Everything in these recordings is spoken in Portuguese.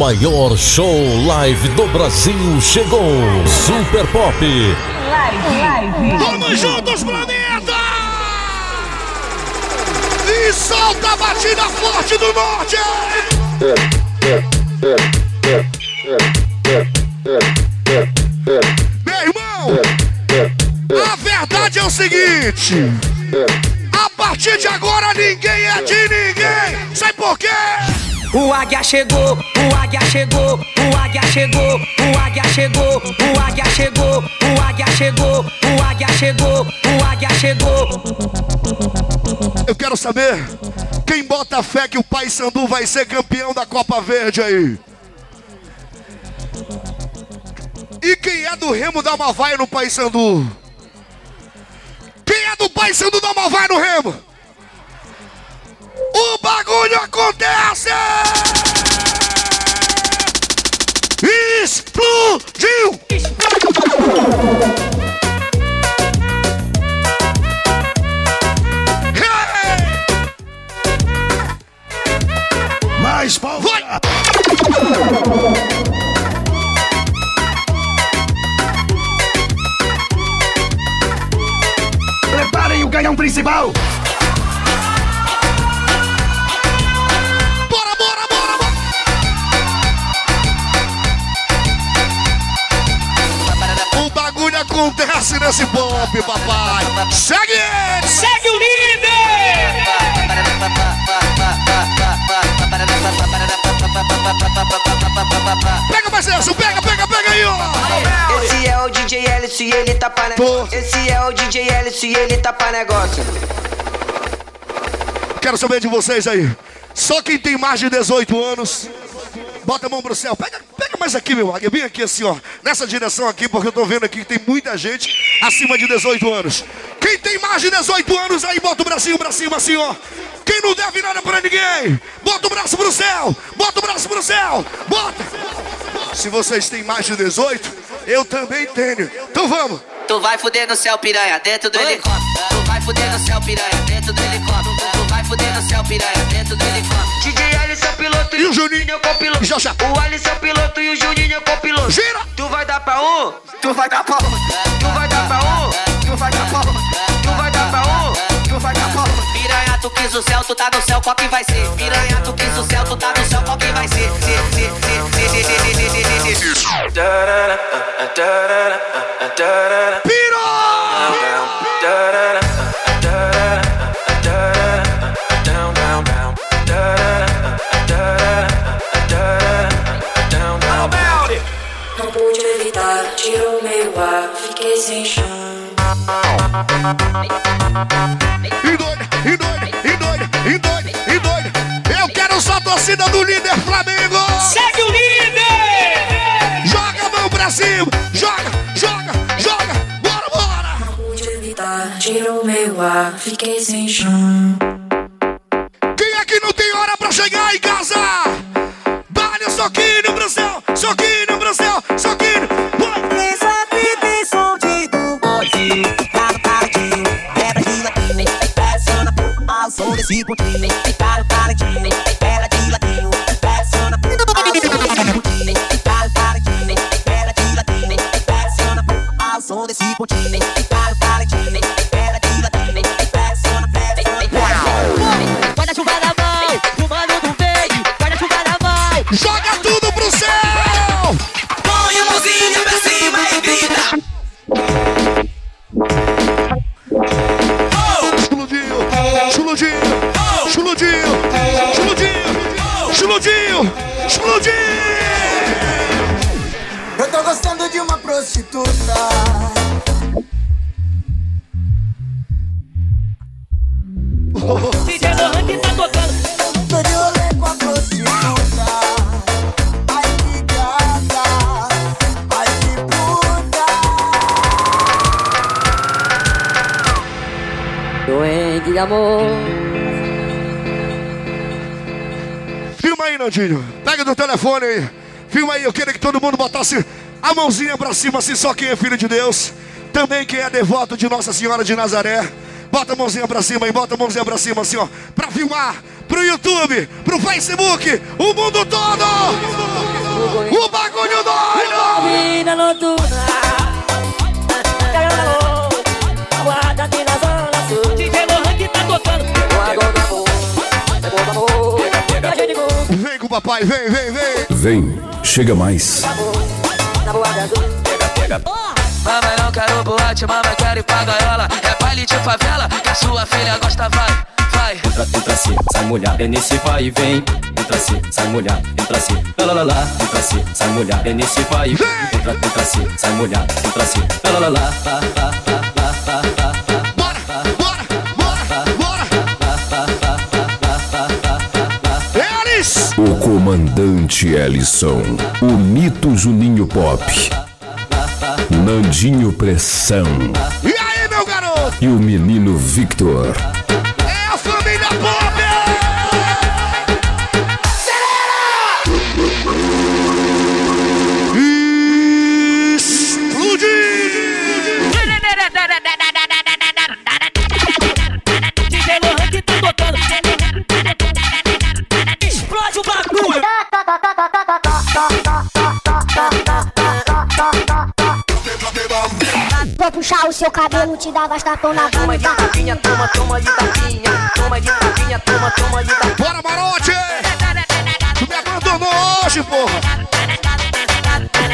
maior show live do Brasil chegou. Super Pop. Live, live. Vamos juntos, planeta! E solta a batida forte do norte! Meu irmão, a verdade é o seguinte: a partir de agora ninguém é de ninguém. Sabe por quê? O águia chegou, o águia chegou, o águia chegou, o águia chegou, o águia chegou, o águia chegou, o águia chegou, o águia chegou. Eu quero saber quem bota fé que o Pai Sandu vai ser campeão da Copa Verde aí. E quem é do Remo dá uma no Pai Sandu? Quem é do Pai Sandu dá uma no Remo? O bagulho acontece! Explodiu! Hey! Mais pau. Vai! Preparem o canhão principal. O bagulho acontece nesse pop, papai! Segue ele! Segue o líder! Pega essa, pega, pega, pega aí, ó! Esse é o DJ Ellis e ele tá pra negócio. Esse é o DJ Ellis e ele tá pra negócio. Quero saber de vocês aí. Só quem tem mais de 18 anos, bota a mão pro céu. Pega mais aqui, meu águia. Vem aqui assim, ó. Nessa direção aqui, porque eu tô vendo aqui que tem muita gente acima de 18 anos. Quem tem mais de 18 anos aí, bota o bracinho pra cima assim, ó. Quem não deve nada pra ninguém, bota o braço pro céu. Bota o braço pro céu. Bota. Se vocês têm mais de 18, eu também tenho. Então vamos. Tu vai fuder no céu, piranha, dentro do helicóptero. Tu vai fuder no céu, piranha, dentro do helicóptero fudendo céu, piranha dentro do elefante. DJ Alisson é piloto e o Juninho é copiloto. Já já. O Alisson é piloto e o Juninho copiloto. Gira! Tu vai dar pra um, tu vai dar pra um. Tu vai dar pra um, tu vai dar pra um. Tu vai dar pra um, tu vai dar pra um. Piranha, tu quis o céu, tu tá no céu, qual que vai ser? Piranha, tu quis o céu, tu tá no céu, qual que vai ser? Se, se, se, se, se, se, se, se. Piro! Piro! Não pude evitar, tirou meio ar, fiquei sem chão. E doido, e doido, e doido, e doido, e doido. Eu quero só a torcida do líder Flamengo. Segue o líder! Joga a mão pra cima, joga, joga, joga. Bora, bora. Não pude evitar, tirou meio ar, fiquei sem chão. Aqui não tem hora pra chegar em casa? Dá-lhe o soquinho pro céu, soquinho pro céu, soquinho. Nessa vida tem som de do bonde Ficar no paradinho, quebra de latinho Pressiona ao som desse pontinho Ficar no paradinho, quebra de latinho Pressiona ao som desse pontinho Ficar no paradinho, quebra de latinho Pressiona ao som desse pontinho Ficar no paradinho, Joga tudo telefone aí. Filma aí, eu queria que todo mundo botasse a mãozinha pra cima, assim, só quem é filho de Deus. Também quem é devoto de Nossa Senhora de Nazaré. Bota a mãozinha pra cima aí, bota a mãozinha pra cima, assim, ó. Pra filmar, pro YouTube, pro Facebook, o mundo todo. O bagulho doido. Papai, vem, vem, vem. Vem, chega mais. Na. Mamãe não quero boate, mamãe quero ir pra gaiola. É baile de favela, que a sua filha gosta, vai, vai. Entra, entra assim, sai mulher, é nesse vai e vem. Entra assim, sai mulher, entra assim, lá lá lá lá. Entra assim, sai mulher, é nesse vai e vem. Entra, entra assim, sai mulher, entra assim, lá lá lá lá. lá, lá, lá, lá, lá, O comandante Ellison. O mito Juninho Pop. Nandinho Pressão. E aí, meu garoto? E o menino Victor. Seu cabelo, te dar bastapão na Toma de bunda. tapinha, toma, toma de tapinha. Toma de tapinha, toma, toma de tapinha. Bora, Marote! Tu me abandonou hoje, porra!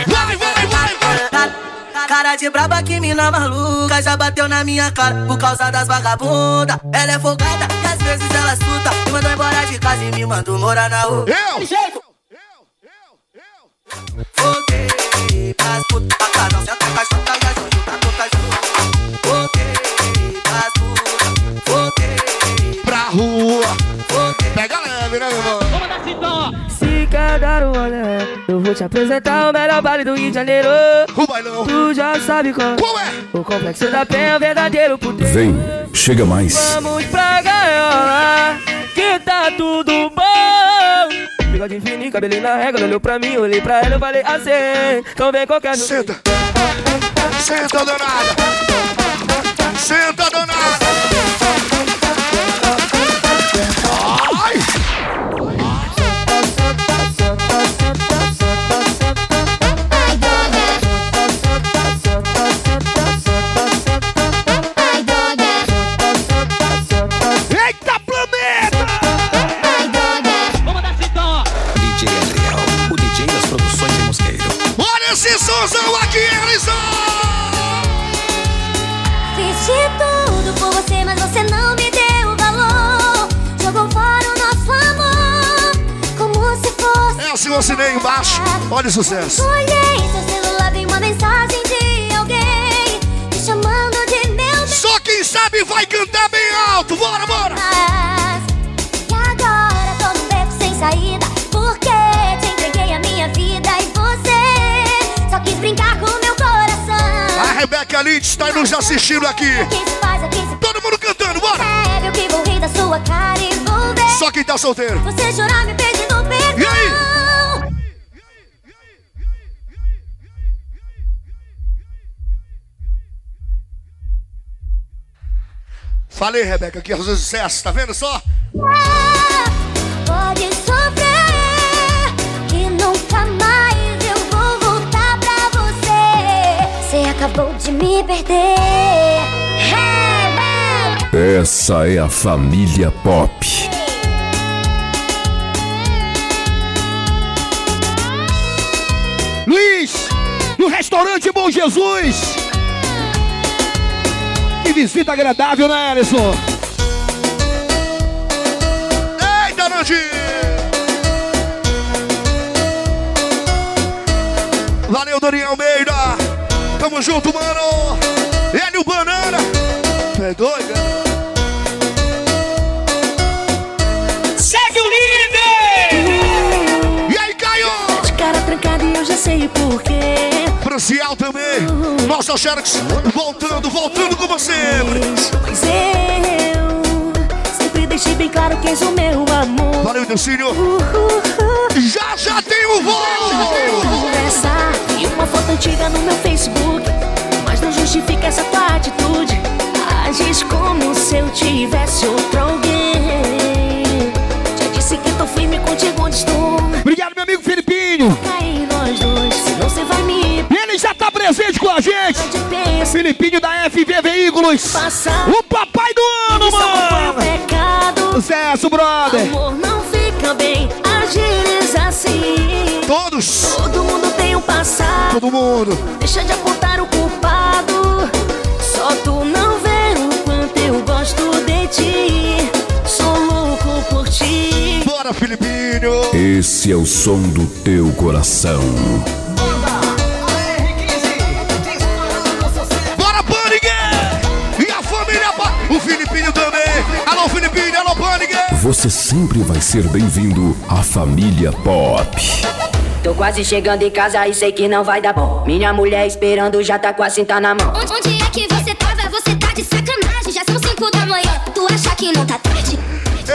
Vai, vai, vai, vai! Ca- Cara de braba que mina maluca Já bateu na minha cara por causa das vagabundas Ela é folgada e às vezes ela suta Me mandou embora de casa e me mandou morar na rua Eu! Voltei pras putas pra Não senta com as meu irmão? Vamos dar cintó. Se quer dar um olé Eu vou te apresentar o melhor baile do Rio de Janeiro O bailão! Tu já sabe qual Qual é? O complexo da penha, o verdadeiro puteiro Vem, chega mais. Vamos pra gaiola, que tá tudo bom. Bigode fininho, cabelinho na régua, olhou pra mim, olhei pra ela, eu falei assim. Então vem qualquer Senta! Senta, danada! Senta, danada! Assim, eu assinei embaixo. Olha o sucesso. Olhei seu celular, vi uma mensagem de alguém me chamando de meu. Só quem sabe vai cantar bem alto. Bora, bora! E agora tô num beco sem saída Porque te entreguei a minha vida E você só quis brincar com meu coração A Rebeca Lynch está nos assistindo aqui. Todo mundo cantando, bora! Só quem tá solteiro. Você chorar me pedindo perdão Falei, Rebeca, que é o sucesso, tá vendo só? Ah, Pode sofrer Que nunca mais eu vou voltar pra você Você acabou de me perder Rebeca Essa é a família Pop. Luiz, no restaurante Bom Jesus. Que visita agradável, né, Alisson? Eita, Nandinho! Valeu, Dorinha Almeida! Tamo junto, mano! Hélio Banana! É doido, né? Segue o líder. E aí, Caio? De cara trancada e eu já sei o porquê. Franciel também! Nossa, Xerox! Voltando, voltando com você! Mas eu sempre deixei bem claro que és o meu amor. Valeu, Delcínio! Uh, uh, uh. Já, já tem o voo! conversar E uma foto antiga no meu Facebook Mas não justifica essa tua atitude Agis como se eu tivesse outro alguém contigo onde estou. Obrigado, meu amigo Filipinho. Presente com a gente. Filipinho da FV Veículos. Passar. O papai do ano, um mano. pecado. Sucesso, brother. Amor, não fica bem assim. Todos. Todo mundo tem um passado. Todo mundo. Deixa de apontar o culpado. Só tu não vê o quanto eu gosto de ti. Sou louco por ti. Bora, Filipinho. Esse é o som do teu coração. Bora, Você sempre vai ser bem-vindo à família Pop. Tô quase chegando em casa e sei que não vai dar bom. Minha mulher esperando já tá com a cinta na mão. Onde, onde é que você tava? Você tá de sacanagem. Já são cinco da manhã. Tu acha que não tá tarde?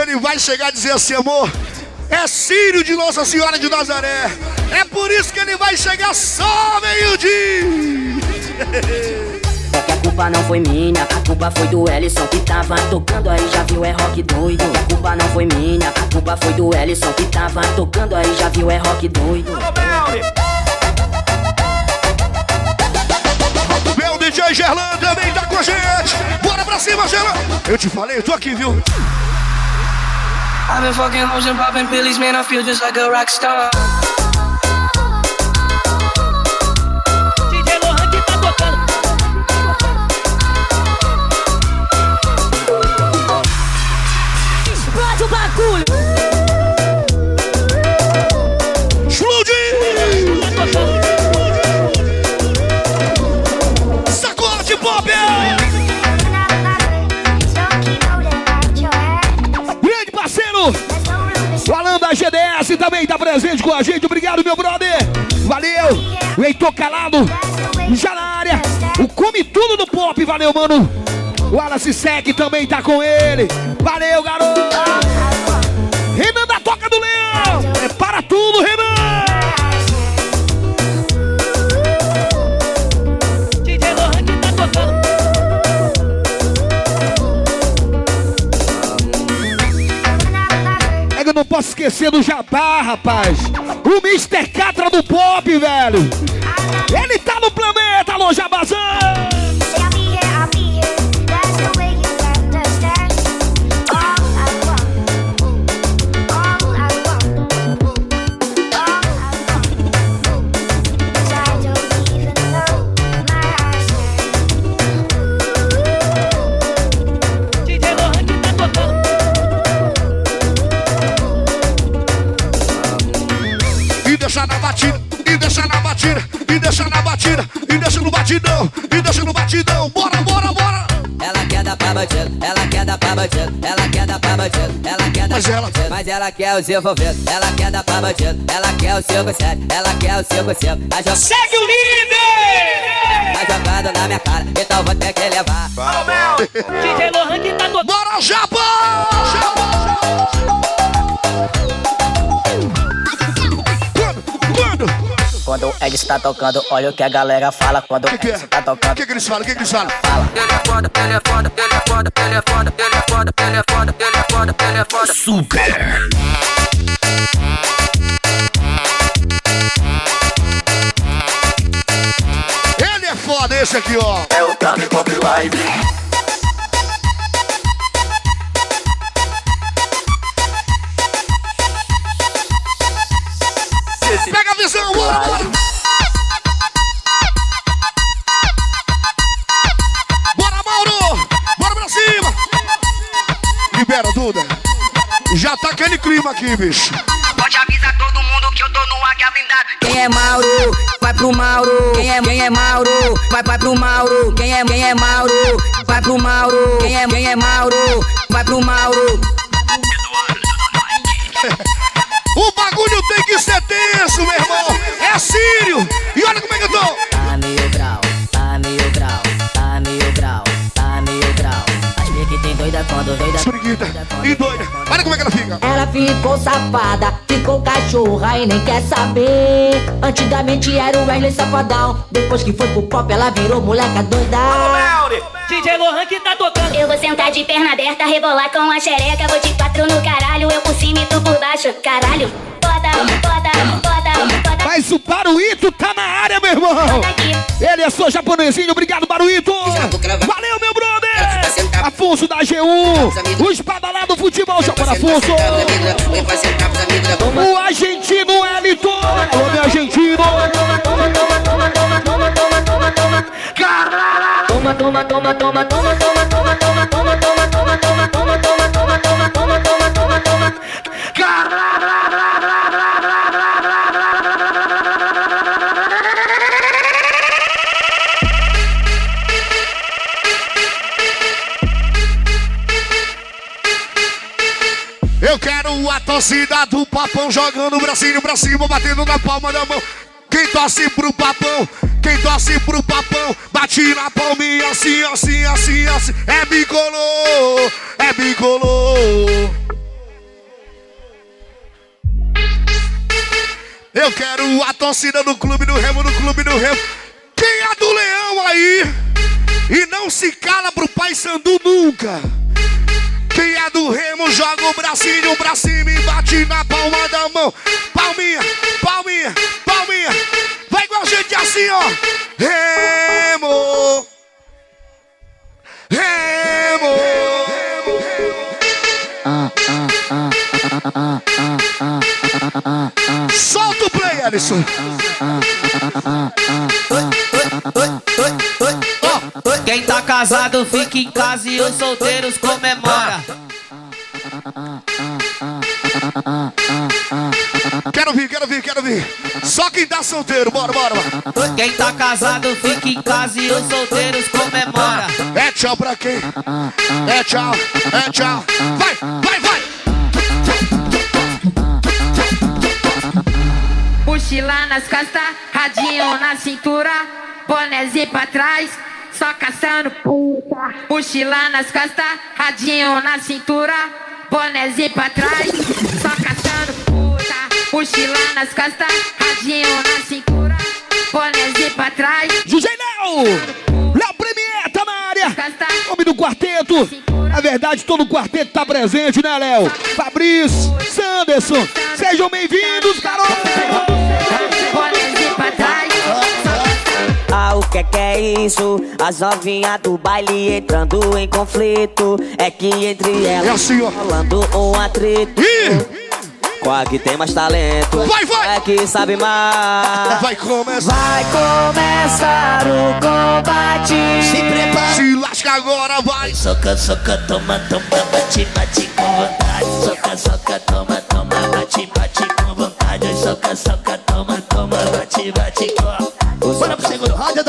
Ele vai chegar e dizer assim, amor. É Sírio de Nossa Senhora de Nazaré. É por isso que ele vai chegar só meio-dia. Culpa não foi minha, a culpa foi do Ellison que tava tocando aí, já viu, é rock doido. A culpa não foi minha, a culpa foi do Ellison que tava tocando aí, já viu, é rock doido. Meu DJ Gerlan também tá com a gente. Bora pra cima, Gerlan. Eu te falei, eu tô aqui, viu? I've been fucking hoes and popping pillies, man. I feel just like a rock star. Valeu, mano! O Wallace Sec também tá com ele. Valeu, garoto! Renan da Toca do Leão! É para tudo, Renan! DJ Lohan que tá tocando. É que eu não posso esquecer do Jabá, rapaz. O Mr. Catra do Pop, velho. Ela- quer os envolvidos, ela quer dar pra bandido, ela quer o 57, ela quer o 55. A jogada, Segue o líder! a jogada na minha cara, então vou ter que levar. DJ Lohan que tá tocando. Bora, Jabá! Quando? Quando? Quando o Ed está tocando, olha o que a galera fala. Quando que, que é? Está O tocando, que, que eles falam? O que, que eles falam? Ele é foda, ele é foda, ele é foda, ele é foda, ele é foda, ele é foda, ele é foda, ele é foda. Super. Ele é foda, esse aqui, ó. É o Tami Pop Live. Visão, bora, bora. Bora, Mauro! Bora pra cima! Libera, Duda. Já tá aquele clima aqui, bicho. Pode avisar todo mundo que eu tô no águia quem é Mauro, vai pro Mauro. Quem é, quem é Mauro, vai, vai pro Mauro. Quem é, quem é Mauro, vai pro Mauro. Quem é, quem é Mauro, vai pro Mauro. O bagulho tem que ser tenso, meu irmão. É sírio. E olha como é que eu tô. Tá doida quando doida. Esfreguei bonita e doida. Olha como é que ela fica. Ela ficou safada, ficou cachorra e nem quer saber. Antigamente era o Wesley Safadão. Depois que foi pro pop, ela virou moleca doida. DJ Lohan que tá tocando. Eu vou sentar de perna aberta, rebolar com a xereca. Vou de quatro no caralho, eu por cima e tu por baixo. Caralho, bota, bota, bota, bota. Mas o Baruito tá na área, meu irmão. Ele é só japonesinho, obrigado, Baruito. Valeu, meu brother. Afonso da G1. O espada lá do futebol, Japão Afonso. O argentino Elton. Alô, meu argentino. Toma, toma, toma, toma, toma, toma, toma, toma, toma, toma, torcida do papão jogando o bracinho pra cima, batendo na palma da mão. Quem torce pro papão, quem torce pro papão, bate na palminha assim, assim, assim, assim. É bicolor, é bicolor. Eu quero a torcida do clube do Remo, do clube do Remo. Quem é do Leão aí? E não se cala pro Pai Sandu nunca. Quem é do Remo joga o bracinho pra cima e bate na palma da mão. Palminha, palminha, palminha. Vai com a gente assim, ó. Remo. Remo. Solta o play, Alisson. Quem tá casado fica em casa e os solteiros comemora. Quero vir, quero vir, quero vir. Só quem tá solteiro, bora, bora, bora. Quem tá casado fica em casa e os solteiros comemora. É tchau pra quem? É tchau, é tchau. Vai, vai, vai. Mochila nas costas, radinho na cintura, bonézinho pra trás, só caçando puta. Mochila nas costas, radinho na cintura, bonézinho pra trás, só caçando puta. Mochila nas costas, radinho na cintura, bonézinho pra trás. DJ Léo! Léo Premier tá na área! Nome do quarteto! Na verdade, todo o quarteto tá presente, né, Léo? Fabrício, Sanderson, sejam bem-vindos, garoto! Que é que é isso? As novinhas do baile entrando em conflito. É que entre elas É assim, ó. rolando um atrito. Qual que tem mais talento? Vai, vai! É que sabe mais. Vai começar! Vai começar o combate. Se prepara! Se lasca agora, vai! Soca, soca, toma, toma, bate, bate com vontade. Soca, soca, toma, toma, bate, bate com vontade. Soca, soca, toma, toma, bate, bate com. Bora pro segundo roda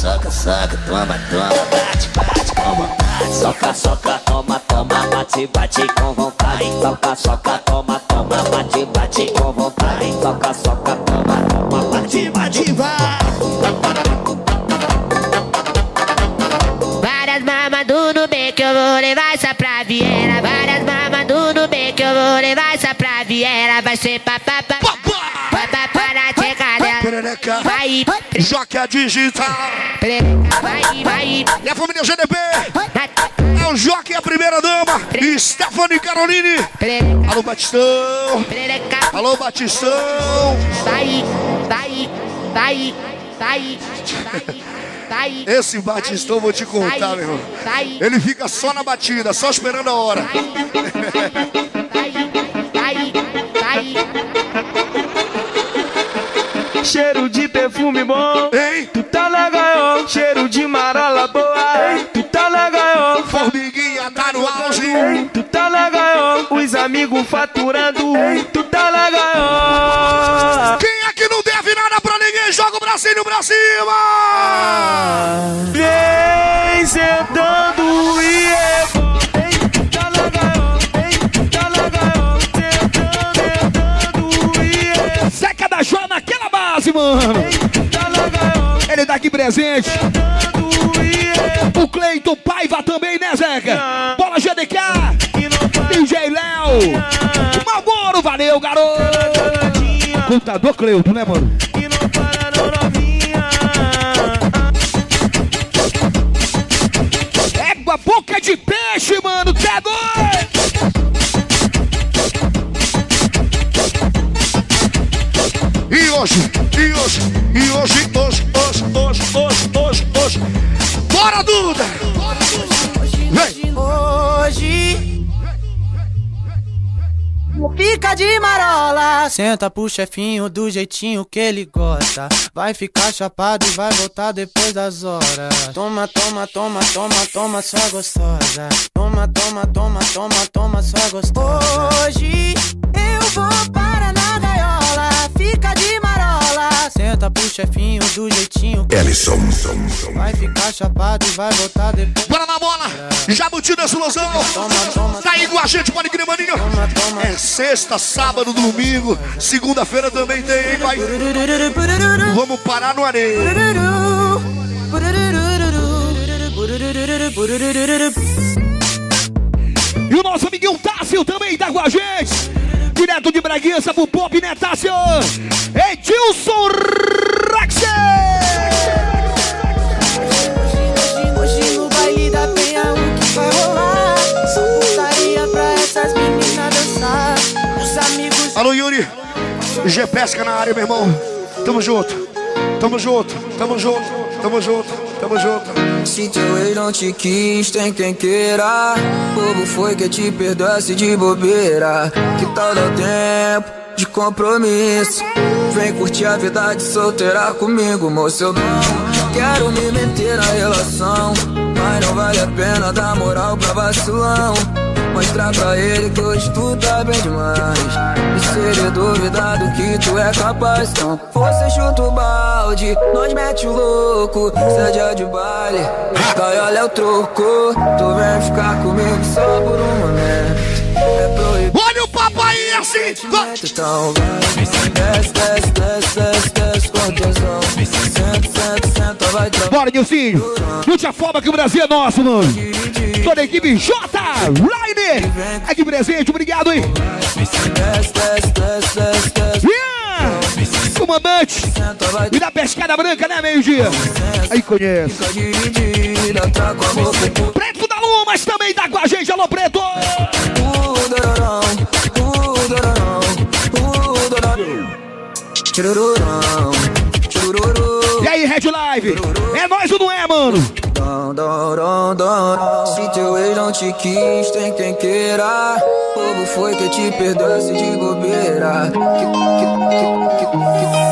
soca, soca, toma, toma, bate, bate com vontade. Soca, soca, toma, toma, bate, bate com vontade. Soca, soca, toma, toma, bate, bate com vontade. Soca, soca, toma, toma, bate, bate, vai. Várias mamas no bem que eu vou levar essa pra Viena. Várias mamas no bem que eu vou levar essa pra Viena. Vai ser papapá. Papá Perereca, Vai, Joca Digital. perereca, vai, vai. E a família GDB. É o Joca e a primeira dama. Stephanie Caroline. Alô, Batistão. Alô, Batistão. vai, vai, vai, vai, vai. Esse Batistão, vou te contar, meu irmão. Ele fica só na batida, só esperando a hora. Cheiro de perfume bom, Ei, tu tá na gaiola. Cheiro de marola boa, tu tá na gaiola. formiguinha tá no auge. Tu tá na gaiola, os amigos faturando, tu tá na gaiola. Quem é que não deve nada pra ninguém? Joga o bracinho pra cima! Vem mano. Tu tá aqui presente. O Cleiton Paiva também, né, Zeca? Bola GDK. DJ Léo. Malboro, valeu, garoto. Contador Cleiton, né, mano? Égua boca de peixe, mano. Tá doido? E hoje, e hoje, e hoje, hoje, hoje, hoje, hoje, hoje, hoje. Bora, Duda! Vem! Hoje. Fica de marola. Senta pro chefinho do jeitinho que ele gosta. Vai ficar chapado e vai voltar depois das horas. Toma, toma, toma, toma, toma, sua gostosa. Toma, toma, toma, toma, toma, sua gostosa. Hoje eu vou para Senta pro chefinho do jeitinho Ellison. Vai ficar chapado e vai voltar depois. Bora na bola! Jabuti da explosão! Tá aí com a gente, pode crer, maninho! É sexta, sábado, domingo, segunda-feira também tem, hein, pai? Vamos parar no areia! E o nosso amiguinho Tássio também tá com a gente! Direto de Bragança pro Pop, né, Tássio? Edilson Raxer! Hoje no baile da penha o que vai rolar? Só putaria pra essas meninas dançar. Os amigos. Alô, Yuri! G Pesca na área, meu irmão! Tamo junto! Tamo junto! Tamo junto! Tamo junto! Tamo junto! Se teu ex não te quis, tem quem queira. Bobo foi que te perdoasse de bobeira. Que tal dar tempo de compromisso? Vem curtir a vida de solteira comigo, moço. Eu não quero me meter na relação. Mas não vale a pena dar moral pra vacilão. Mostrar pra ele que hoje tu tá bem demais. E se ele duvidar do que tu é capaz, então você chuta o balde, nós mete o louco. Seja de baile, olha é o troco. Tu vem ficar comigo só por um momento. É proibido. Assim! Então vai, desce, desce, desce, desce, desce com tesão. Senta, senta, senta, vai trabalhar. Bora, Nilcinho! Lute a forma que o Brasil é nosso, mano! Toda a equipe J! Rainer! Aqui presente, obrigado, hein? Desce, desce, desce, desce, desce. Yeah! Comandante! E da pescada branca, né, meio-dia? Aí conhece. Preto da Lua, mas também tá com a gente, alô, Preto! E aí, Red Live? É nós ou não é, mano? Se teu ex não te quis, tem quem queira. Povo foi que te perdoasse de bobeira. Que, que, que, que, que, que,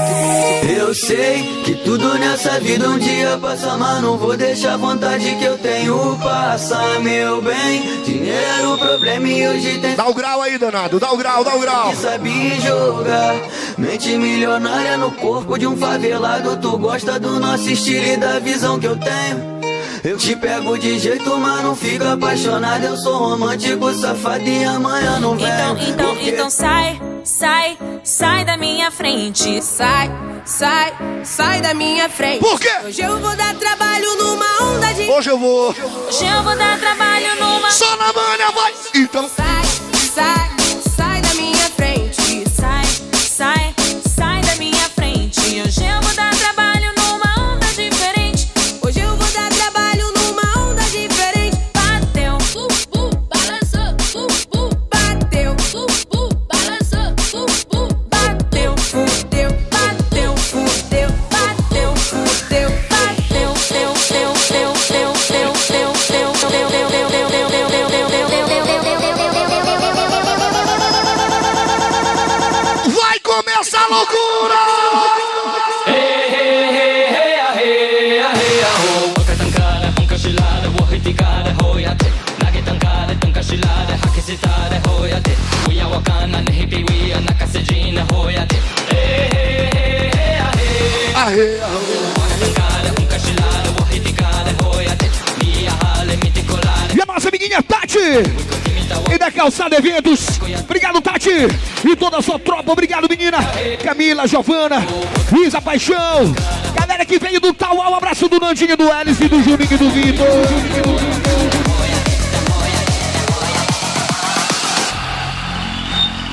Eu sei que tudo nessa vida um dia passa, mas não vou deixar a vontade que eu tenho passar, meu bem. Dinheiro, problema e hoje tem. Dá o grau aí, danado, dá o grau, dá o grau. Que sabe jogar, mente milionária no corpo de um favelado. Tu gosta do nosso estilo e da visão que eu tenho. Eu te pego de jeito, mas não fica apaixonado. Eu sou romântico, safado e amanhã não vem. Então, então, então sai, sai, sai da minha frente. Sai, sai, sai da minha frente. Por quê? Hoje eu vou dar trabalho numa onda de. Hoje eu vou. Hoje eu vou dar trabalho numa. Só na manhã, vai! Então. Sai, sai Da Calçada Eventos. Obrigado, Tati! E toda a sua tropa, obrigado, menina! Camila, Giovana, Isa Paixão, Galera que veio do Tauá, um abraço do Nandinho, do Alice, do Juninho e do Vitor.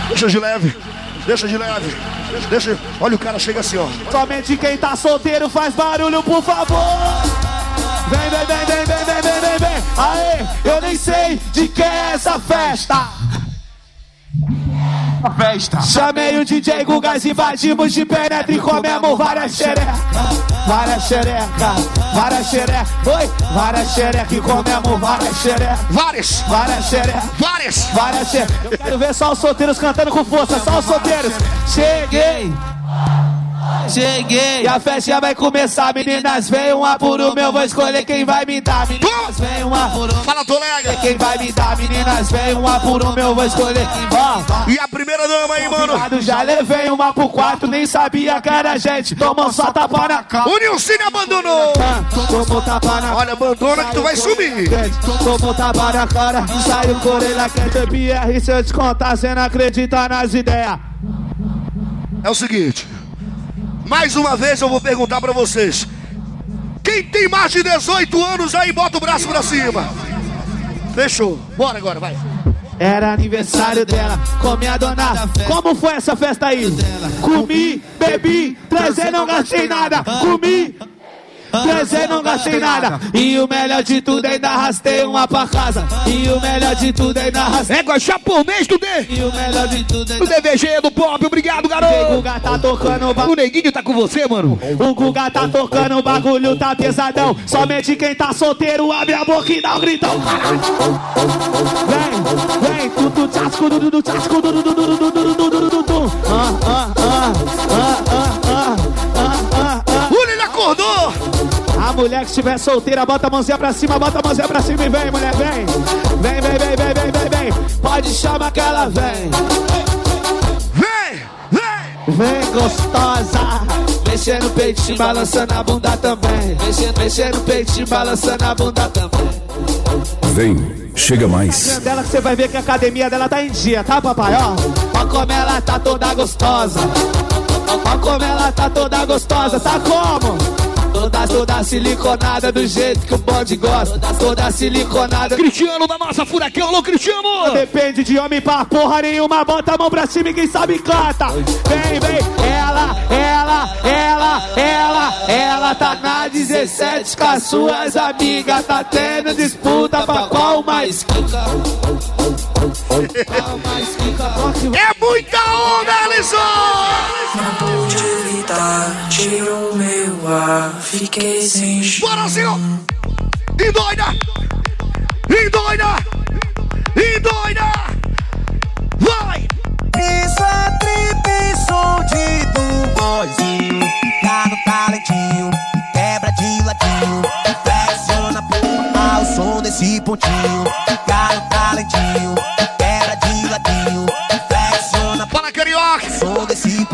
Deixa de leve, deixa de leve. Deixa, deixa. Olha o cara chega assim, ó. Somente quem tá solteiro faz barulho, por favor. Vem, vem, vem, vem, vem, vem, vem, vem, vem. Aê, eu nem sei de que é essa festa. Festa. Chamei o DJ Gugas, invadimos de penetra e comemos várias xerecas. Várias xerecas, várias xerecas. Oi, várias xerecas e comemos várias xerecas. Várias, Várias xerecas. várias. Várias xerecas. Eu quero ver só os solteiros cantando com força, só os solteiros. Cheguei. Cheguei, e a festa vai começar, meninas, vem uma por uma, eu vou escolher quem vai me dar, meninas, vem uma por uma. Fala, Tolega. Quem vai me dar, meninas, vem uma por uma, eu vou escolher quem vai. E a primeira dama aí, mano. Já levei uma pro quarto, nem sabia que era gente, tomou só tapa na cara. O Nilcine abandonou. Tomou tapa na Olha, abandona que tu vai sumir. Tomou tapa na cara, saiu por orelha, quer ter BR, se eu te contar, cê não acredita nas ideias. É o seguinte. Mais uma vez eu vou perguntar pra vocês. Quem tem mais de 18 anos aí, bota o braço pra cima. Fechou. Bora agora, vai. Era aniversário dela, com minha dona. Como foi essa festa aí? Comi, bebi, trazer não gastei nada. Comi, trazer não gastei nada. E o melhor de tudo ainda arrastei uma pra casa. E o melhor de tudo ainda arrastei. Égua japonês do D. E o melhor de tudo Do ainda DVG do Pop, obrigado, O garoto. Guga tá tocando o O bagulho. neguinho tá com você, mano. O Guga tá tocando o bagulho, tá pesadão. Somente quem tá solteiro abre a boca e dá um gritão. Vem, vem, tu tu tchasco, du du du tchasco, du du du du du du du du du du. Ah, ah, ah, ah, ah, ah, ah, ah, ah. Acordou. A mulher que estiver solteira, bota a mãozinha pra cima, bota a mãozinha pra cima e vem, mulher, vem. Vem, vem, vem, vem, vem, vem, vem. Pode chamar que ela vem. Vem, vem. Vem gostosa, mexendo o peitinho, balançando a bunda também. Mexendo, mexendo o peitinho, balançando a bunda também. Vem, chega mais. dela que você vai ver que a academia dela tá em dia, tá papai? Ó, ó como ela tá toda gostosa. Ó como ela tá toda gostosa, tá como? Toda, toda siliconada do jeito que o bonde gosta. Toda siliconada. Cristiano da nossa furacão, alô, Cristiano. Depende de homem pra porra nenhuma. Bota a mão pra cima e quem sabe canta. Vem, vem. Ela, ela, ela, ela, ela tá na 17 com as suas amigas. Tá tendo disputa pra qual mais quica. Qual mais quica. É muita onda, Alisson. Não pude evitar, tirou meu ar, fiquei sem chão. Bora, senhor. E doida. E doida. E doida. Vai. Isso é trip, som de do boizinho. Fica no talentinho, quebra de ladinho. Flexiona porra ao som desse pontinho. Fica no talentinho,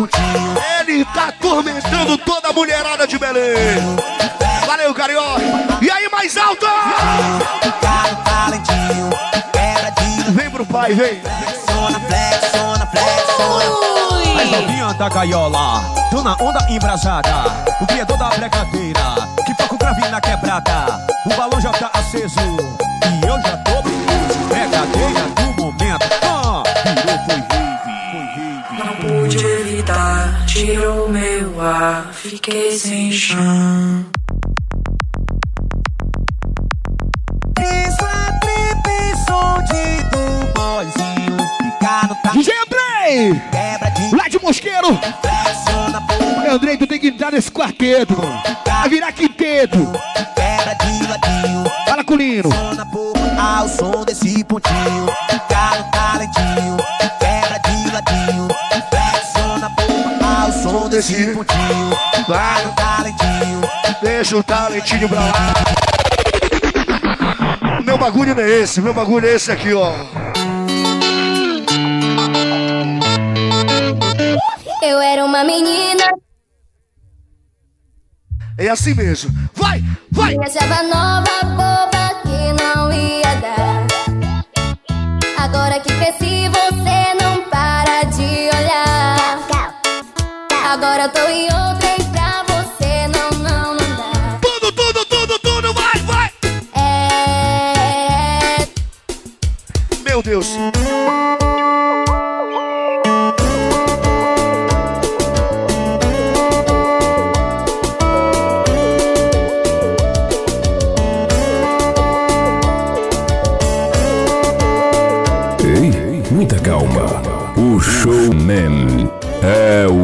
pontinho. Ele tá atormentando toda a mulherada de Belém. Valeu, Carioca. E aí, mais alto. Vem pro pai, vem. flexiona. As novinhas da gaiola, tô na onda embrasada. O criador da brincadeira, que toca o grave na quebrada. O balão já tá aceso e eu já tô preso. Pude evitar, tirou meu ar, fiquei sem chão. Isso é trip, som de do boizinho. Fica no talentinho, DJ Andrei. quebra de Lá de Mosqueiro. Meu Andrei, tu tem que entrar nesse quarteto, mano. Vai virar quinteto. Quebra de ladinho, Fala com o Lino. ao som desse pontinho. Desse pontinho. Fica no talentinho. Deixa o talentinho pra lá. Meu bagulho não é esse, meu bagulho é esse aqui, ó. Eu era uma menina É assim mesmo. Vai, vai. Me achava nova, boba, que não ia dar. Agora que cresci, você não para de olhar. Agora eu tô em outra e pra você não, não, não dá. Tudo, tudo, tudo, tudo, vai, vai! É. Meu Deus!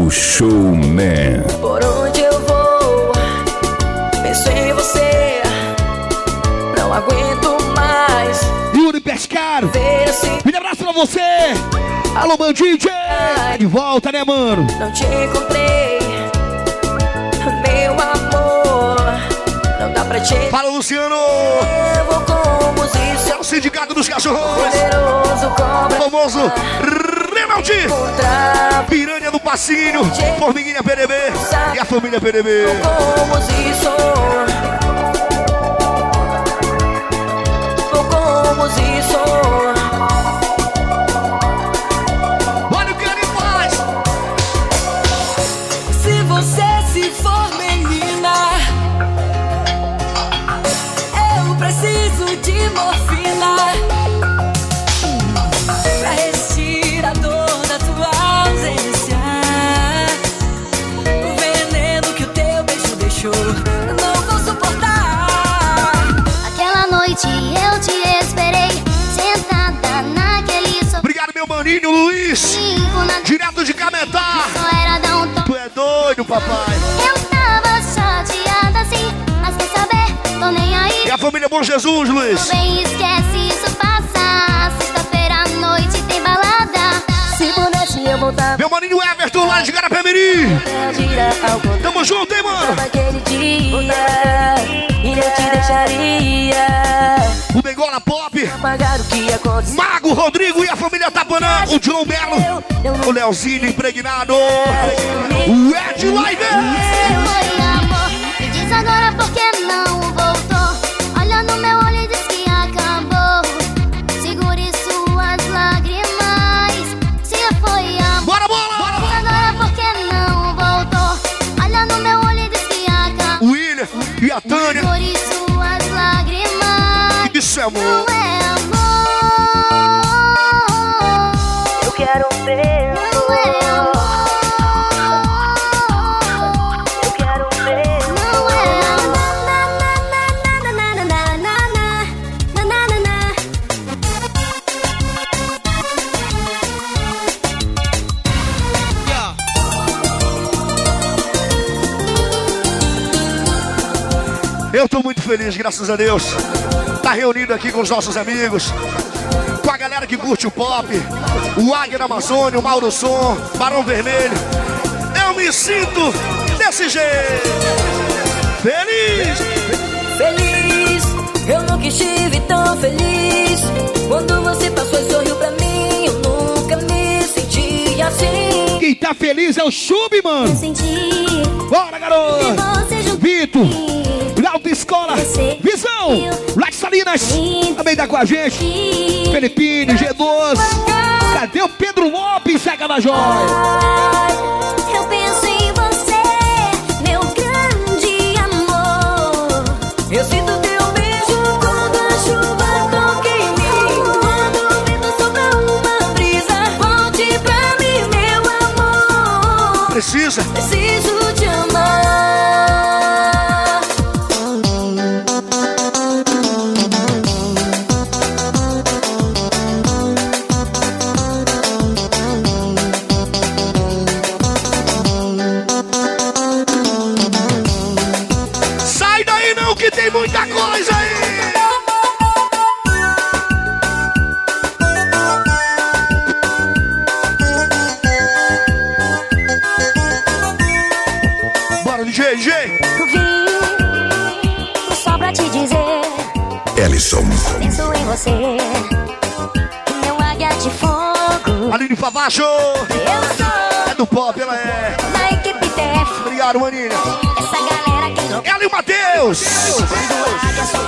O showman. Por onde eu vou, penso em você. Não aguento mais. Yuri Pescaro. Um abraço pra você. Alô, meu DJ. De volta, né, mano? Não te encontrei, meu amor. Não dá pra te. Fala, Luciano. Eu vou isso. É o sindicato dos cachorros. Poderoso cobra. Famoso Piranha do Passinho. Formiguinha PDB. E a família PDB. Como isso. Olha o que ele faz. Se você se for menina, eu preciso de morfina papai. Eu tava chateada assim, mas quer saber? Tô nem aí. E a família Bom Jesus, Luiz. Tudo bem, esquece isso passa. Sexta-feira à noite tem balada. Se pudesse eu voltar Meu maninho Everton lá de Garapé-Mirim. Tamo junto, hein, mano? Naquele dia, e eu te deixaria. O Bengola Pop. Pagar o que aconteceu. Mago Rodrigo e a família Tapanã. O João Belo. O Leozinho impregnado. O Ed Live. Foi amor, me diz agora por que não voltou. Olha no meu olho e diz que acabou. Segure suas lágrimas. Se foi amor, Bora, bola! diz agora por que não voltou. Olha no meu olho e diz que acabou. O William e a Tânia. Segure suas lágrimas. Isso é amor. É amor. Eu tô muito feliz, graças a Deus. Tá reunido aqui com os nossos amigos. Com a galera que curte o pop. O Águia da Amazônia, o Mauro Som, Barão Vermelho. Eu me sinto desse jeito. Feliz! Feliz, eu nunca estive tão feliz. Quando você passou e sorriu pra mim, eu nunca me senti assim. Quem tá feliz é o Chub, mano. Senti Bora, garoto. Vitor, Escola, Visão, lá de Salinas, também tá com a gente. Felipinho, G12. Cadê o Pedro Lopes, Zeca da Joia? Eu você. Meu águia de fogo. Aline Favacho! Eu sou É do pop, ela é. da equipe TF. Obrigado, maninha. Essa galera que não Ela e o Matheus! Quando a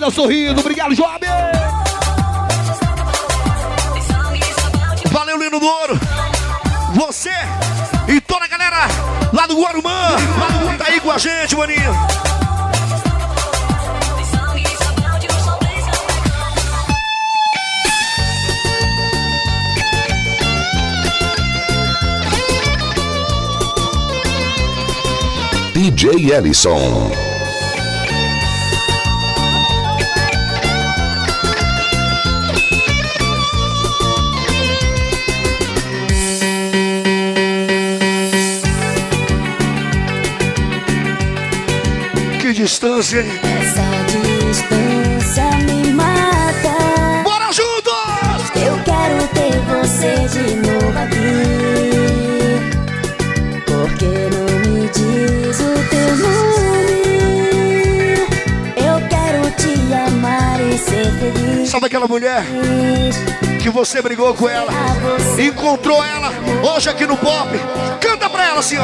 da Vida Sorrindo. Obrigado, Job. Valeu, Lino do Ouro. Você e toda a galera lá do Guarumã. Tá aí com a gente, maninho. DJ Ellison. Distância? Essa distância me mata. Bora juntos! Eu quero ter você de novo aqui. Porque não me diz o teu nome. Eu quero te amar e ser feliz. Sabe aquela mulher que você brigou com ela, encontrou ela hoje aqui no pop? Canta pra ela assim,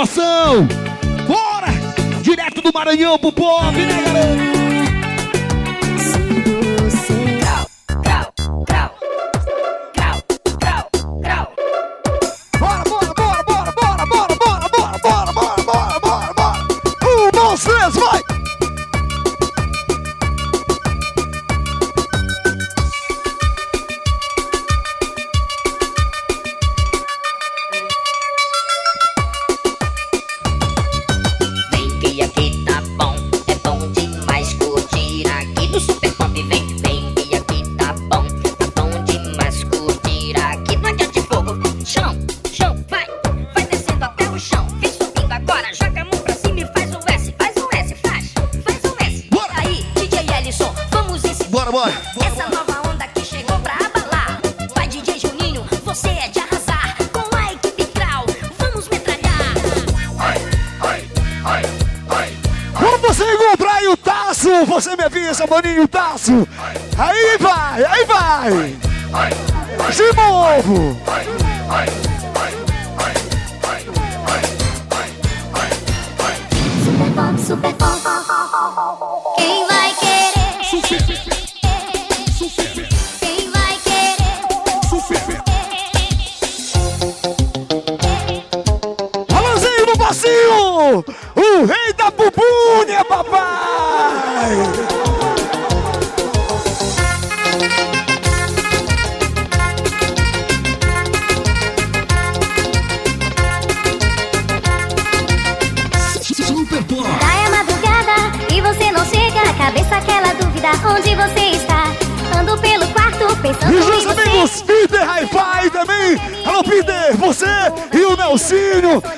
noção. Bora! Direto do Maranhão pro pop, né, galera?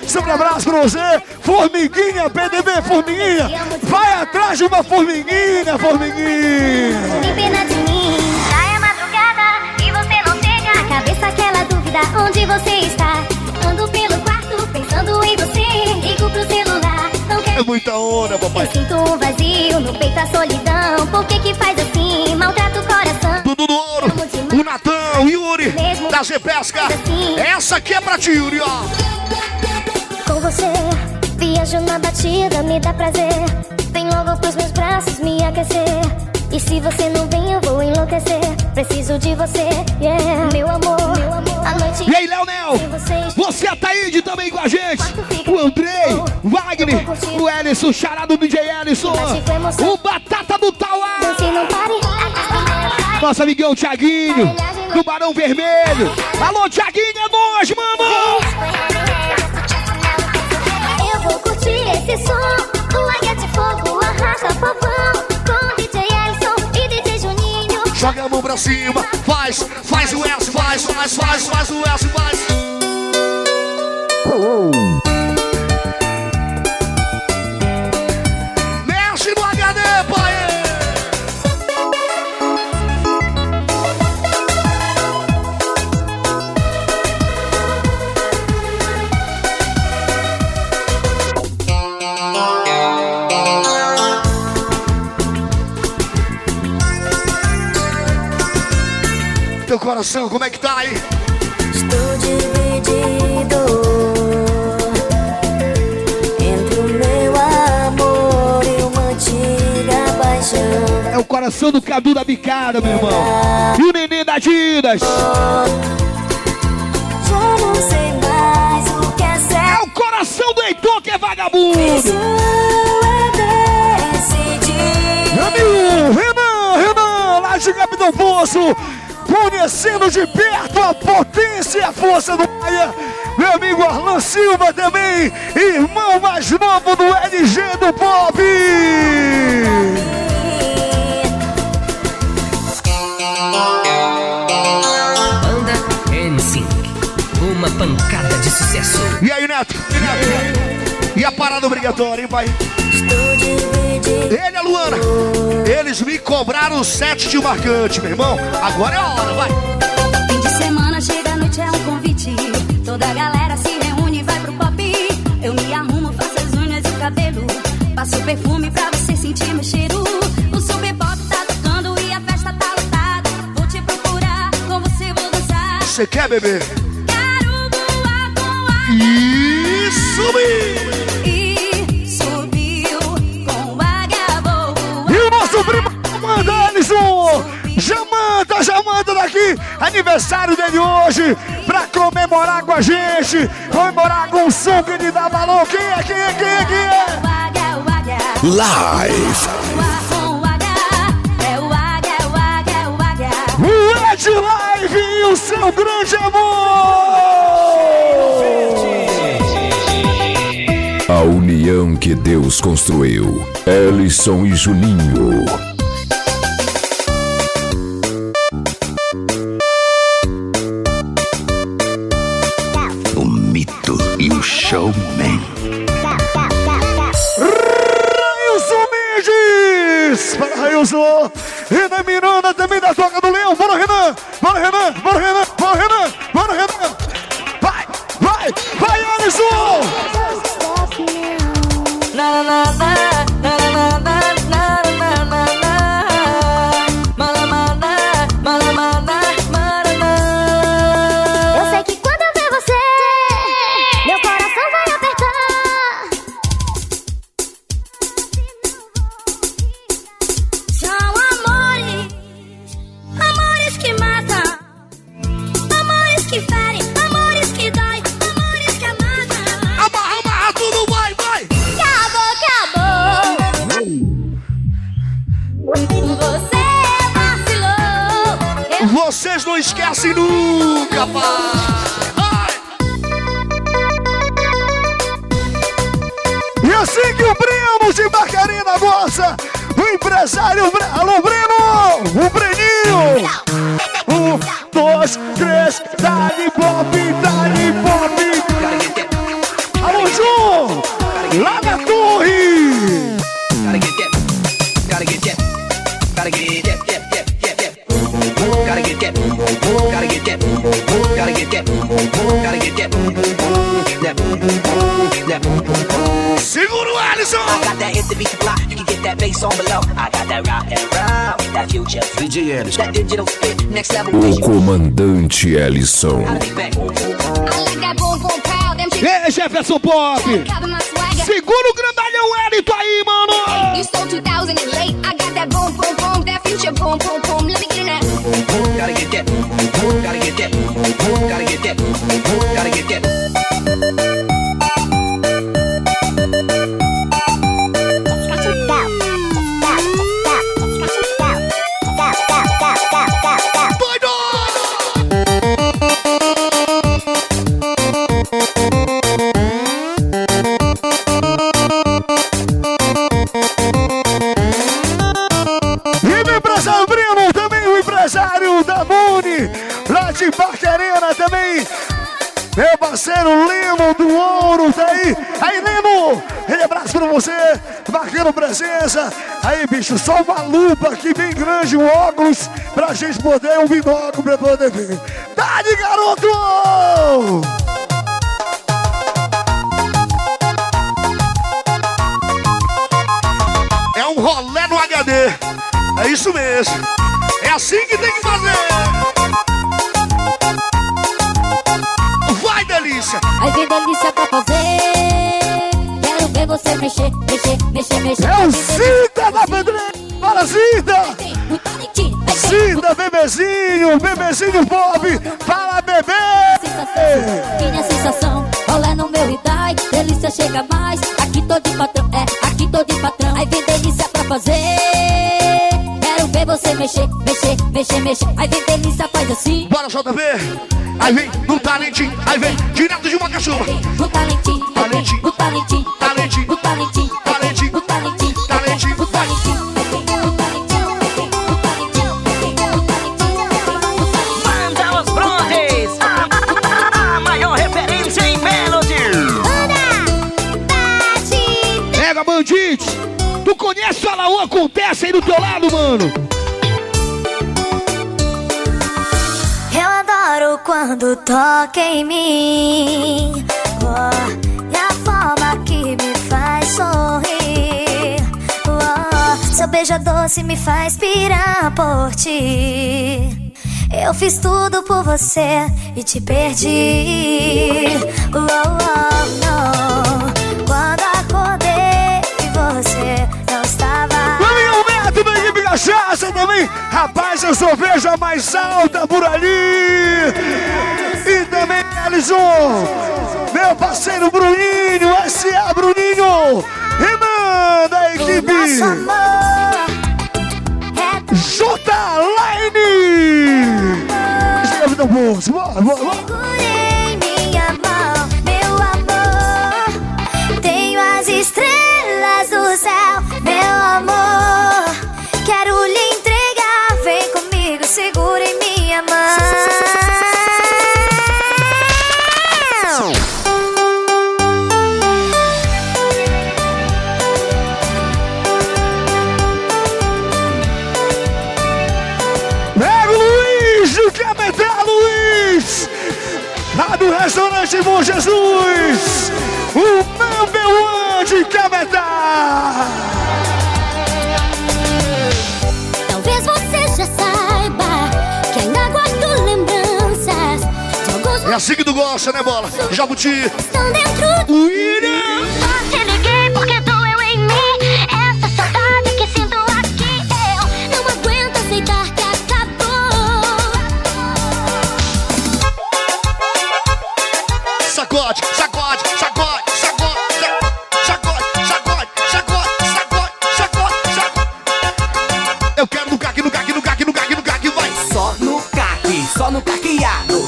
Sempre abraço pra você! Formiguinha, PDB, formiguinha! Vai atrás de uma formiguinha, formiguinha! Tem pena de mim. Já é madrugada e você não chega. Cabeça aquela dúvida, onde você está? Ando pelo quarto pensando em você. Ligo pro celular. É muita onda, papai! Sinto um vazio no peito, a solidão. Por que que faz assim? Maltrata o coração. Dudu do Ouro, o Natão, Yuri, da G-Pesca. Essa aqui é pra ti, Yuri, ó. Com você, viajo na batida, me dá prazer. Vem logo pros meus braços me aquecer. E se você não vem, eu vou enlouquecer. Preciso de você, yeah, meu amor. A noite. E aí, Leonel? Você, a Taíde, também com a gente. O Andrei, o Wagner, o Ellison, o Chará do DJ Ellison. O Batata do Tauá. Nosso amigão Tiaguinho, do Barão Vermelho. Alô, Tiaguinho, é nós, mano! Eu vou curtir esse som. O águia de fogo arrasta povão. Com DJ Ellison e DJ Juninho. Joga a mão pra cima, faz, faz o S, faz, faz, faz, faz o S, faz. Mexe coração, como é que tá aí? Estou dividido entre o meu amor e uma antiga paixão. É o coração do Cadu da Bicada, meu irmão. E o neném da Didas. Já não sei mais o que é certo. É o coração do Heitor que é vagabundo. É. Meu amigo, Renan, Renan, lá de Capitão Poço, conhecendo de perto a potência e a força do Maia. Meu amigo Arlan Silva também, irmão mais novo do LG do Pop. Banda NSYNC. Uma pancada de sucesso. E aí, Neto? E, Neto? e a parada obrigatória, hein, pai? Ele e a Luana, eles me cobraram o set de marcante, meu irmão. Agora é a hora, vai. Fim de semana, chega a noite, é um convite. Toda a galera se reúne e vai pro pop. Eu me arrumo, faço as unhas e o cabelo. Passo perfume pra você sentir meu cheiro. O super pop tá tocando e a festa tá lotada. Vou te procurar, com você vou dançar. Você quer, bebê? Quero voar com a E subir! Jamanta, Jamanta daqui. Aniversário dele hoje. Pra comemorar com a gente. Comemorar com o som que ele dá valor. Quem é, quem é, quem é, quem é? Live. O Ed Live e o seu grande amor. A união que Deus construiu. Ellison e Juninho. Miranda também Jefferson. Ei, Jefferson Pop! Bicho, só uma lupa aqui bem grande, um óculos, pra gente poder, um binóculo pra poder ver. Tá de garoto! Aí vem delícia, faz assim. Bora, JB! Aí vem no talentinho, aí vem toca em mim. Oh, e a forma que me faz sorrir. Oh, seu beijo doce me faz pirar por ti. Eu fiz tudo por você e te perdi. Oh, oh, não. Quando acordei, você não estava. Da equipe cachaça também. Rapaz, eu sou veja mais alta por ali também realizou. Meu parceiro Bruninho, S.A. Bruninho. E manda a equipe. J. Line. Escreve é tambores. Bora, bora, bora. Restaurante Bom Jesus. O one de Cametá. Talvez você já saiba que ainda guardo lembranças É assim que tu gosta, né, bola? Jabuti. estão dentro O William.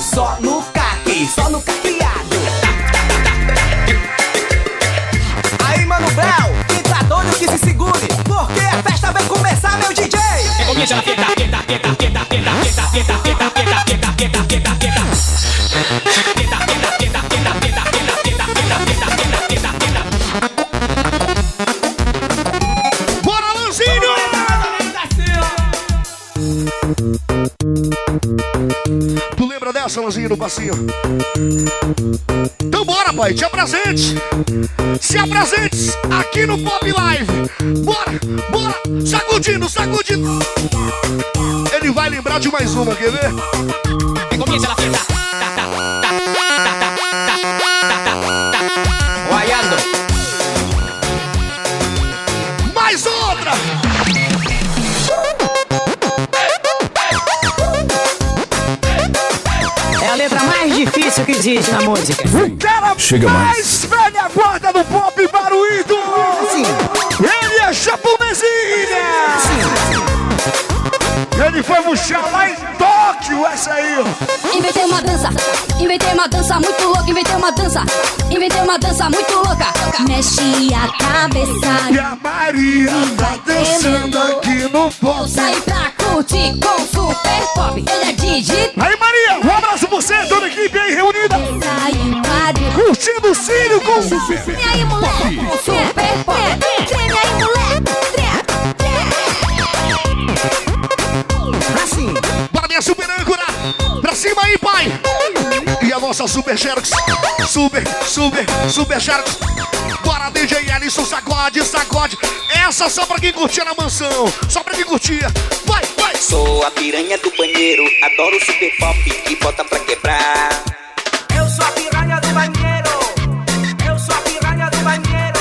Só no caque, só no caqueado. Aí, mano Brau, quem tá doido que se segure, porque a festa vai começar, meu DJ. La fiesta, fiesta, fiesta, Lanzinho, no passinho? Então bora, pai, te apresente! Se apresente aqui no Pop Live! Bora, bora! Sacudindo, sacudindo! Ele vai lembrar de mais uma, quer ver? Fiesta. Mais difícil que existe na música. O cara Chega mais velha guarda do Pop Baruído! Ele é japonesinha! Ele foi murchar lá em Tóquio, essa aí, ó! Inventei uma dança, inventei uma dança muito louca Inventei uma dança, inventei uma dança muito louca Mexe a cabeça E a Maria tá dançando aqui no pop. Saí pra curtir com super pop Ele é digital Aí, Maria, um abraço pra você, toda a equipe aí reunida. Curtindo o Círio com Treme aí, moleque, com super pop Treme aí, moleque, Assim. Bora, minha super âncora. Pra cima aí, pai. E a nossa super Xerox. Super, super, super Xerox. Bora, DJ Alisson, sacode, sacode. Essa só pra quem curtia na mansão. Só pra quem curtia. Vai. Sou a piranha do banheiro, adoro super pop que bota pra quebrar. Eu sou a piranha do banheiro. Eu sou a piranha do banheiro.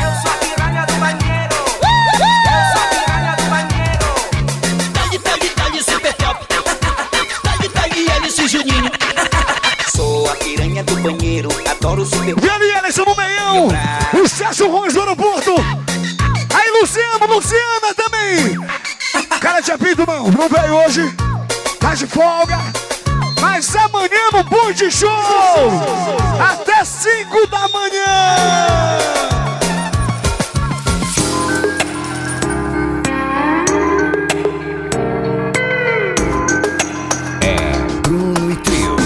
Eu sou a piranha do banheiro. Eu sou a piranha do banheiro. Dali, dali, dali, super pop. Dali, dali, Alice Juninho. Sou a piranha do banheiro, adoro super pop. E ali, Alisson no meião. O Sérgio Rons do aeroporto. Aí, Luciano, Luciano. Cara de apito, não. Não veio hoje. Tá de folga. Mas amanhã no Band Show. Até 5 da manhã. Trio.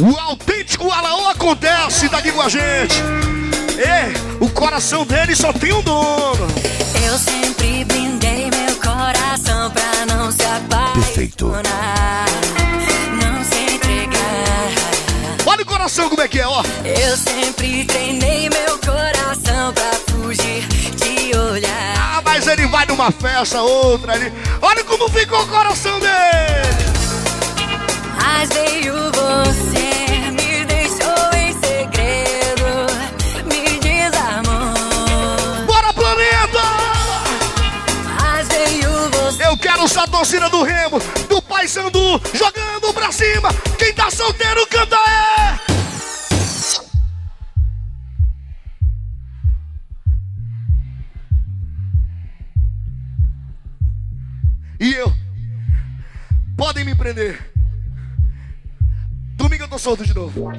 O autêntico Alaô acontece daqui com a gente. É, o coração dele só tem um dono. Eu sempre blindei meu coração pra não se apaixonar. Perfeito. Não se entregar. Olha o coração como é que é, ó. Eu sempre treinei meu coração pra fugir de olhar. Ah, mas ele vai numa festa, outra ali. Olha como ficou o coração dele. Mas veio você, torcida do Remo, do Paysandu, jogando pra cima. Quem tá solteiro canta é. E eu? Podem me prender. Domingo eu tô solto de novo.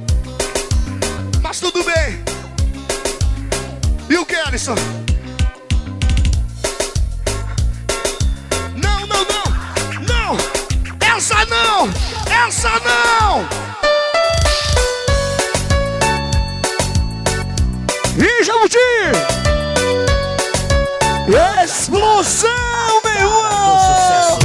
Mas tudo bem. E o que? Não! Essa não! E Jabuti! Explosão, meu irmão!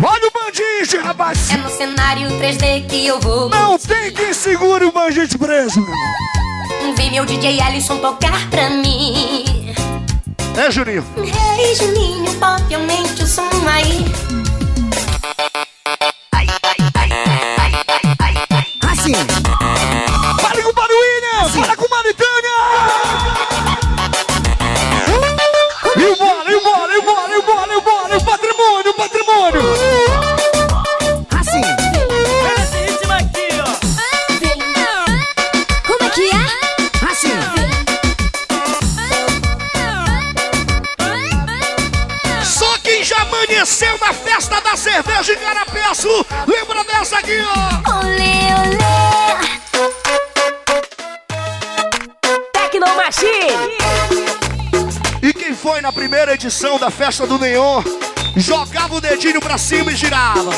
Olha o bandite, rapaz! É no cenário 3D que eu vou. Não tem quem segure o bandite preso! Vem meu DJ Ellison tocar pra mim. É, Juninho? Ei, Juninho, pop, aumente o som aí. Festa do Neon, jogava o dedinho pra cima e girava.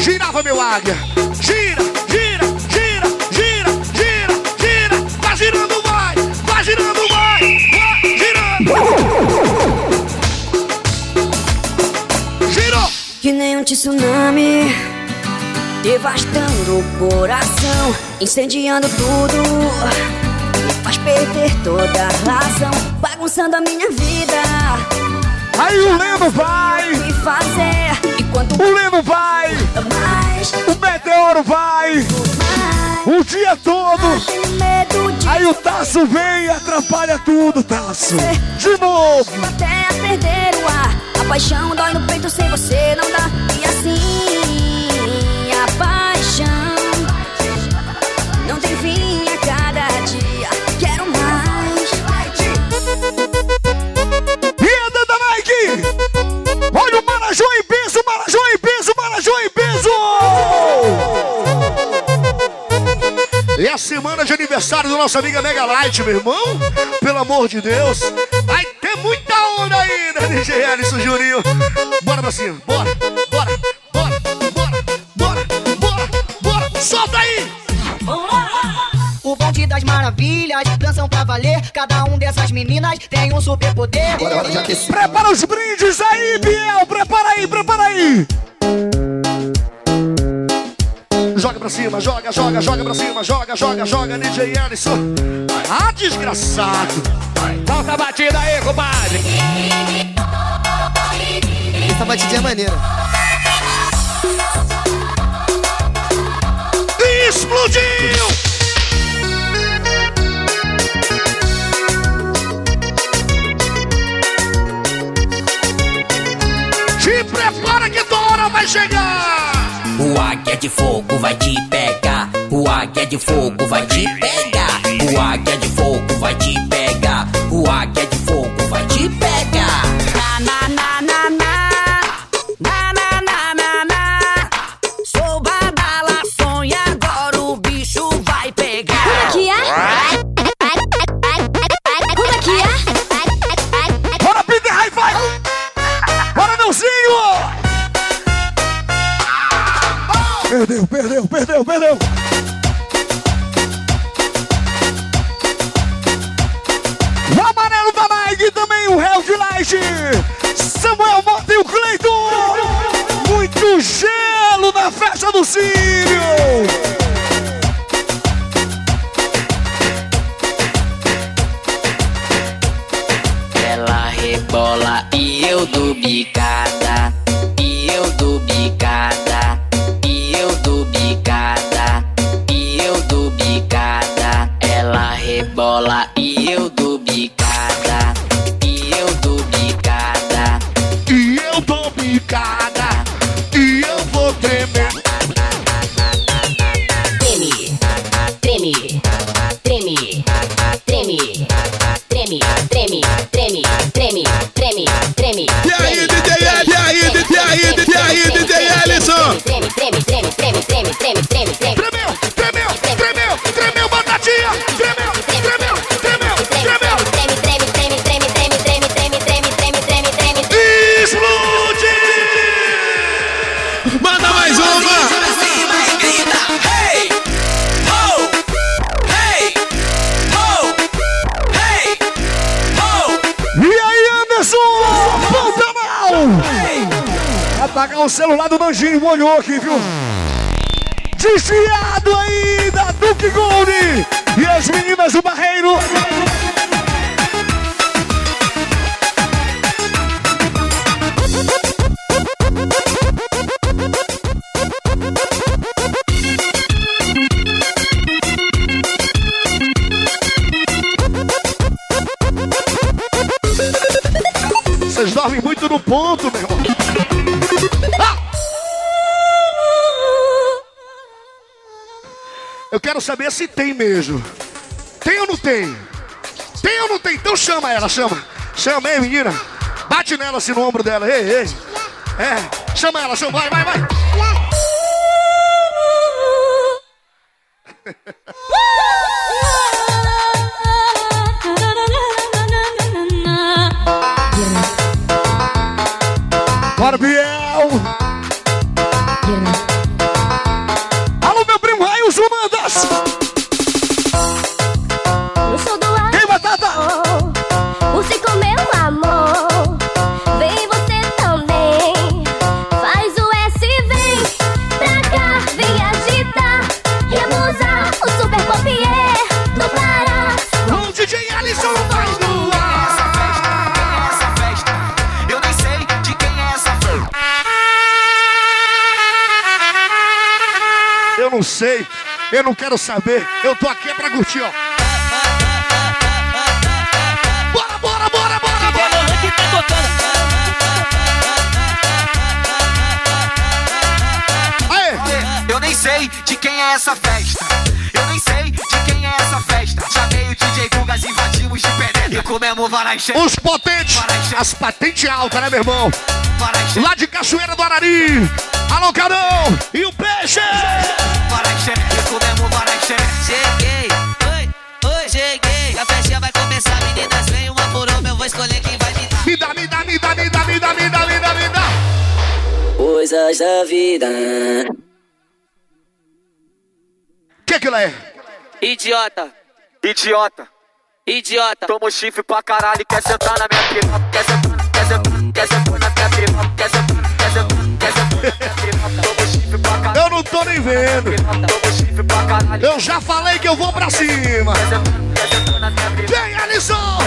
Girava, meu águia. Gira, gira, gira, gira, gira, gira. Vai girando, vai. Vai girando, vai. Vai girando. Girou. Que nem um tsunami Devastando o coração Incendiando tudo faz perder toda a razão Bagunçando a minha vida Aí o Leno vai. O Leno vai. O Meteoro vai. O dia todo. Aí o Taço vem e atrapalha tudo, Taço De novo. até perder o ar. A paixão dói no peito sem você não dá. E assim Marajó em peso! É a semana de aniversário do nosso amiga Mega Light, meu irmão. Pelo amor de Deus. Vai ter muita onda ainda, DJ Alisson Juninho. Bora pra bora, maravilhas, dançam pra valer. Cada um dessas meninas tem um superpoder. Agora hora de aquecer. Prepara os brindes aí, Biel! Prepara aí, prepara aí! Joga pra cima, joga, joga, joga pra cima, joga, joga, joga, DJ Ellison. Ah, desgraçado! Solta a batida aí, compadre. Essa batidinha é maneira. Explodiu! Hora vai chegar. O águia de fogo vai te pegar. O águia de fogo vai te pegar. O águia de fogo vai te pegar. O águia de fogo vai te pegar. Na, na, na, na. Na, na, na, na, na. Sou badalação e agora o bicho vai pegar. Como é que é saber se tem mesmo. Tem ou não tem? Tem ou não tem? Então chama ela, chama. Chama, ei, menina. Bate nela assim no ombro dela. Ei, ei. É, chama ela, chama. Vai, vai, vai. não quero saber. Eu tô aqui é pra curtir, ó. Bora, bora, bora, bora, bora. Aê! Eu nem sei de quem é essa festa. É essa festa. Chamei o DJ Gugas, invadimos de penetra. E comemos varanche. Os potentes, as patentes altas, né, meu irmão? Lá de Cachoeira do Arari. Alô, Carão! E o peixe! Varanche. E comemos varanche. Cheguei, oi, oi, cheguei. A festinha vai começar, meninas, vem uma por uma. Eu vou escolher quem vai me dar. Me dá, me dá, me dá, me dá, me dá, me dá, me dá, me dá. Coisas da vida. O que que ela é? Idiota, Idiota. idiota. Toma o chifre pra caralho, quer sentar na minha piroca. Quer sentar, quer sentar, quer sentar na minha piroca. Quer sentar, quer sentar, quer sentar na minha piroca. Toma o chifre pra caralho. Eu não tô nem vendo. Toma o chifre pra caralho. Eu já falei que eu vou pra cima. Vem, Alisson!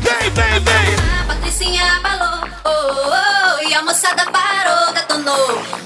Vem, vem, vem! A Patricinha abalou, oh, oh, oh, e a moçada parou, detonou.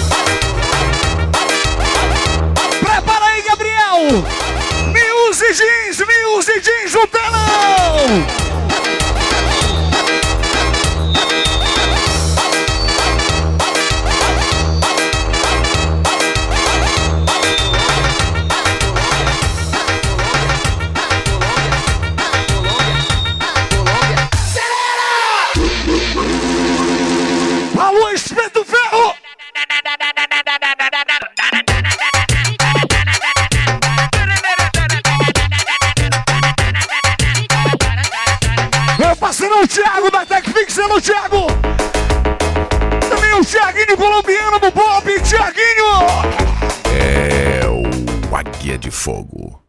Jeans, Muse Jeans, o telão. Tech Fixando o Thiago! Também o Thiaguinho colombiano do Bob, Thiaguinho! É o Águia de Fogo.